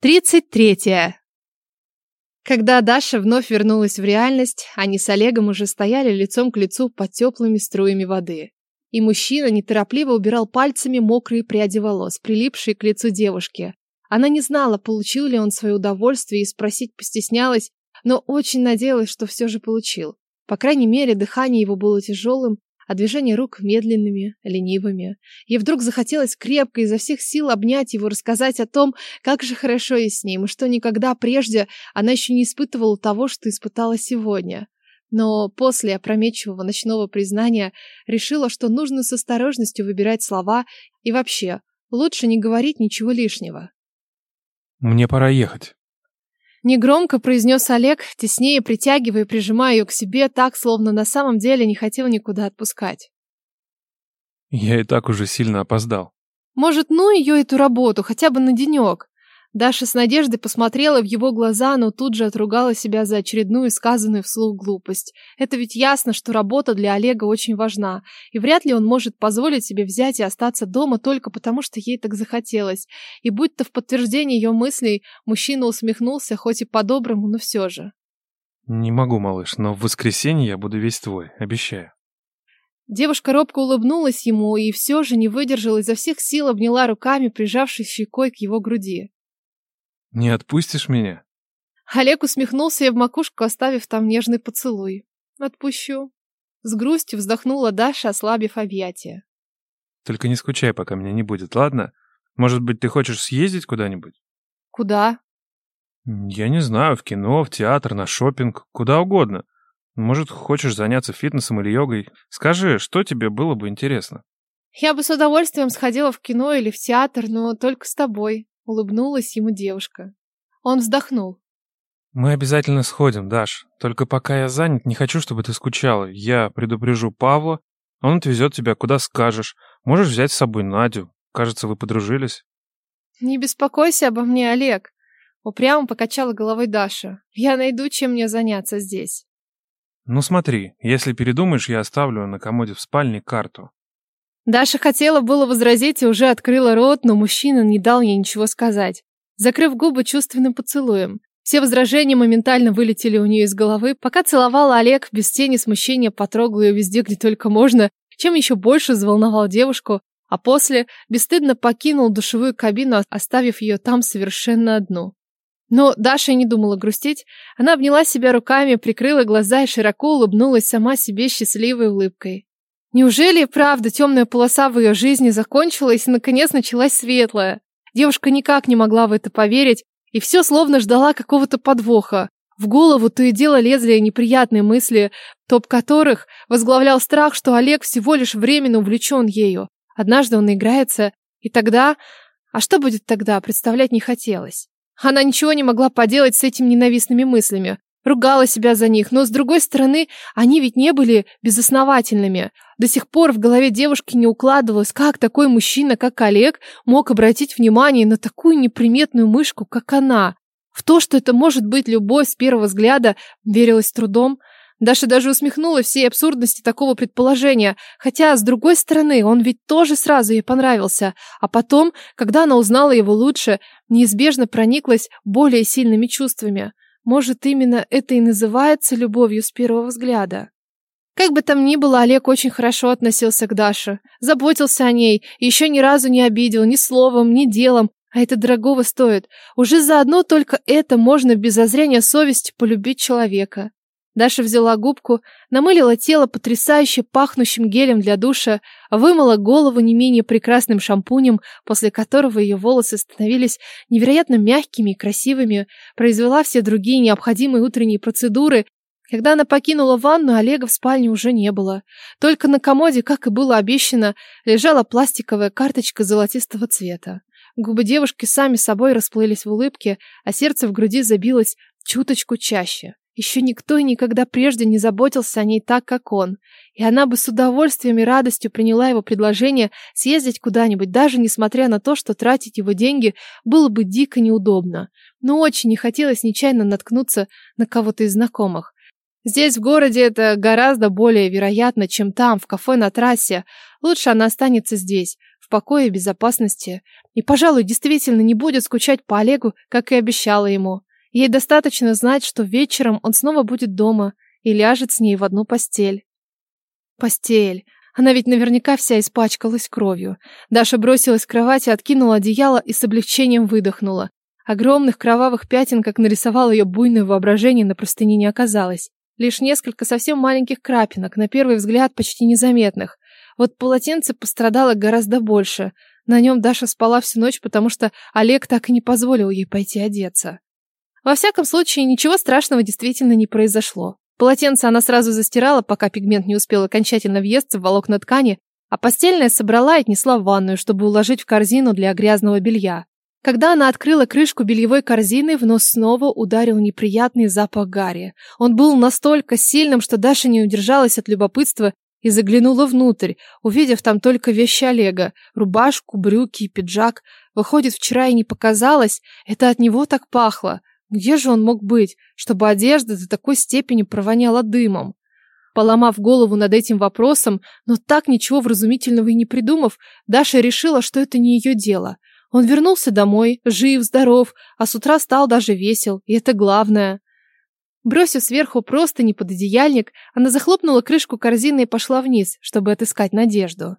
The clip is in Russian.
Тридцать третье. Когда Даша вновь вернулась в реальность, они с Олегом уже стояли лицом к лицу под теплыми струями воды. И мужчина неторопливо убирал пальцами мокрые пряди волос, прилипшие к лицу девушки. Она не знала, получил ли он свое удовольствие, и спросить постеснялась, но очень надеялась, что все же получил. По крайней мере, дыхание его было тяжелым, а движения рук медленными, ленивыми. Ей вдруг захотелось крепко изо всех сил обнять его, рассказать о том, как же хорошо ей с ним, и что никогда прежде она еще не испытывала того, что испытала сегодня. Но после опрометчивого ночного признания решила, что нужно с осторожностью выбирать слова и вообще лучше не говорить ничего лишнего. «Мне пора ехать». Негромко произнес Олег, теснее притягивая и прижимая ее к себе так, словно на самом деле не хотел никуда отпускать. Я и так уже сильно опоздал. Может, ну ее эту работу, хотя бы на денек. Даша с надеждой посмотрела в его глаза, но тут же отругала себя за очередную сказанную вслух глупость. Это ведь ясно, что работа для Олега очень важна, и вряд ли он может позволить себе взять и остаться дома только потому, что ей так захотелось. И будь-то в подтверждение ее мыслей, мужчина усмехнулся, хоть и по-доброму, но все же. Не могу, малыш, но в воскресенье я буду весь твой, обещаю. Девушка робко улыбнулась ему и все же не выдержала изо всех сил обняла руками, прижавшись щекой к его груди. Не отпустишь меня? Олег усмехнулся и в макушку, оставив там нежный поцелуй. Отпущу. С грустью вздохнула Даша, ослабив объятия. Только не скучай, пока меня не будет, ладно? Может быть, ты хочешь съездить куда-нибудь? Куда? Я не знаю, в кино, в театр, на шопинг, куда угодно. Может, хочешь заняться фитнесом или йогой? Скажи, что тебе было бы интересно? Я бы с удовольствием сходила в кино или в театр, но только с тобой. Улыбнулась ему девушка. Он вздохнул. Мы обязательно сходим, Даш. Только пока я занят, не хочу, чтобы ты скучала. Я предупрежу Павла, он отвезет тебя куда скажешь. Можешь взять с собой Надю. Кажется, вы подружились. Не беспокойся обо мне, Олег. Упрямо покачала головой Даша. Я найду, чем мне заняться здесь. Ну смотри, если передумаешь, я оставлю на комоде в спальне карту. Даша хотела было возразить и уже открыла рот, но мужчина не дал ей ничего сказать, закрыв губы чувственным поцелуем. Все возражения моментально вылетели у нее из головы, пока целовала Олег, без тени смущения потрогал ее везде, где только можно, чем еще больше взволновал девушку, а после бесстыдно покинул душевую кабину, оставив ее там совершенно одну. Но Даша не думала грустить. Она обняла себя руками, прикрыла глаза и широко улыбнулась сама себе счастливой улыбкой. Неужели правда темная полоса в ее жизни закончилась и наконец началась светлая? Девушка никак не могла в это поверить и все словно ждала какого-то подвоха. В голову то и дело лезли неприятные мысли, топ которых возглавлял страх, что Олег всего лишь временно увлечен ею. Однажды он наиграется, и тогда... А что будет тогда, представлять не хотелось. Она ничего не могла поделать с этими ненавистными мыслями ругала себя за них, но с другой стороны, они ведь не были безосновательными. До сих пор в голове девушки не укладывалось, как такой мужчина, как Олег, мог обратить внимание на такую неприметную мышку, как она. В то, что это может быть любовь с первого взгляда, верилось трудом. Даша даже усмехнулась всей абсурдности такого предположения, хотя, с другой стороны, он ведь тоже сразу ей понравился, а потом, когда она узнала его лучше, неизбежно прониклась более сильными чувствами. Может, именно это и называется любовью с первого взгляда. Как бы там ни было, Олег очень хорошо относился к Даше, заботился о ней, еще ни разу не обидел ни словом, ни делом, а это дорогого стоит. Уже заодно только это можно без зазрения совести полюбить человека. Даша взяла губку, намылила тело потрясающе пахнущим гелем для душа, вымыла голову не менее прекрасным шампунем, после которого ее волосы становились невероятно мягкими и красивыми, произвела все другие необходимые утренние процедуры. Когда она покинула ванну, Олега в спальне уже не было. Только на комоде, как и было обещано, лежала пластиковая карточка золотистого цвета. Губы девушки сами собой расплылись в улыбке, а сердце в груди забилось чуточку чаще. Еще никто и никогда прежде не заботился о ней так, как он. И она бы с удовольствием и радостью приняла его предложение съездить куда-нибудь, даже несмотря на то, что тратить его деньги было бы дико неудобно. Но очень не хотелось нечаянно наткнуться на кого-то из знакомых. Здесь, в городе, это гораздо более вероятно, чем там, в кафе на трассе. Лучше она останется здесь, в покое и безопасности. И, пожалуй, действительно не будет скучать по Олегу, как и обещала ему. Ей достаточно знать, что вечером он снова будет дома и ляжет с ней в одну постель. Постель. Она ведь наверняка вся испачкалась кровью. Даша бросилась к кровати, откинула одеяло и с облегчением выдохнула. Огромных кровавых пятен, как нарисовало ее буйное воображение, на простыне не оказалось. Лишь несколько совсем маленьких крапинок, на первый взгляд почти незаметных. Вот полотенце пострадало гораздо больше. На нем Даша спала всю ночь, потому что Олег так и не позволил ей пойти одеться. Во всяком случае, ничего страшного действительно не произошло. Полотенце она сразу застирала, пока пигмент не успел окончательно въесться в волокна ткани, а постельное собрала и отнесла в ванную, чтобы уложить в корзину для грязного белья. Когда она открыла крышку бельевой корзины, в нос снова ударил неприятный запах гари. Он был настолько сильным, что Даша не удержалась от любопытства и заглянула внутрь, увидев там только вещи Олега, рубашку, брюки и пиджак. Выходит, вчера и не показалось, это от него так пахло. Где же он мог быть, чтобы одежда до такой степени провоняла дымом? Поломав голову над этим вопросом, но так ничего вразумительного и не придумав, Даша решила, что это не ее дело. Он вернулся домой, жив, здоров, а с утра стал даже весел, и это главное. Бросив сверху просто не под одеяльник, она захлопнула крышку корзины и пошла вниз, чтобы отыскать Надежду.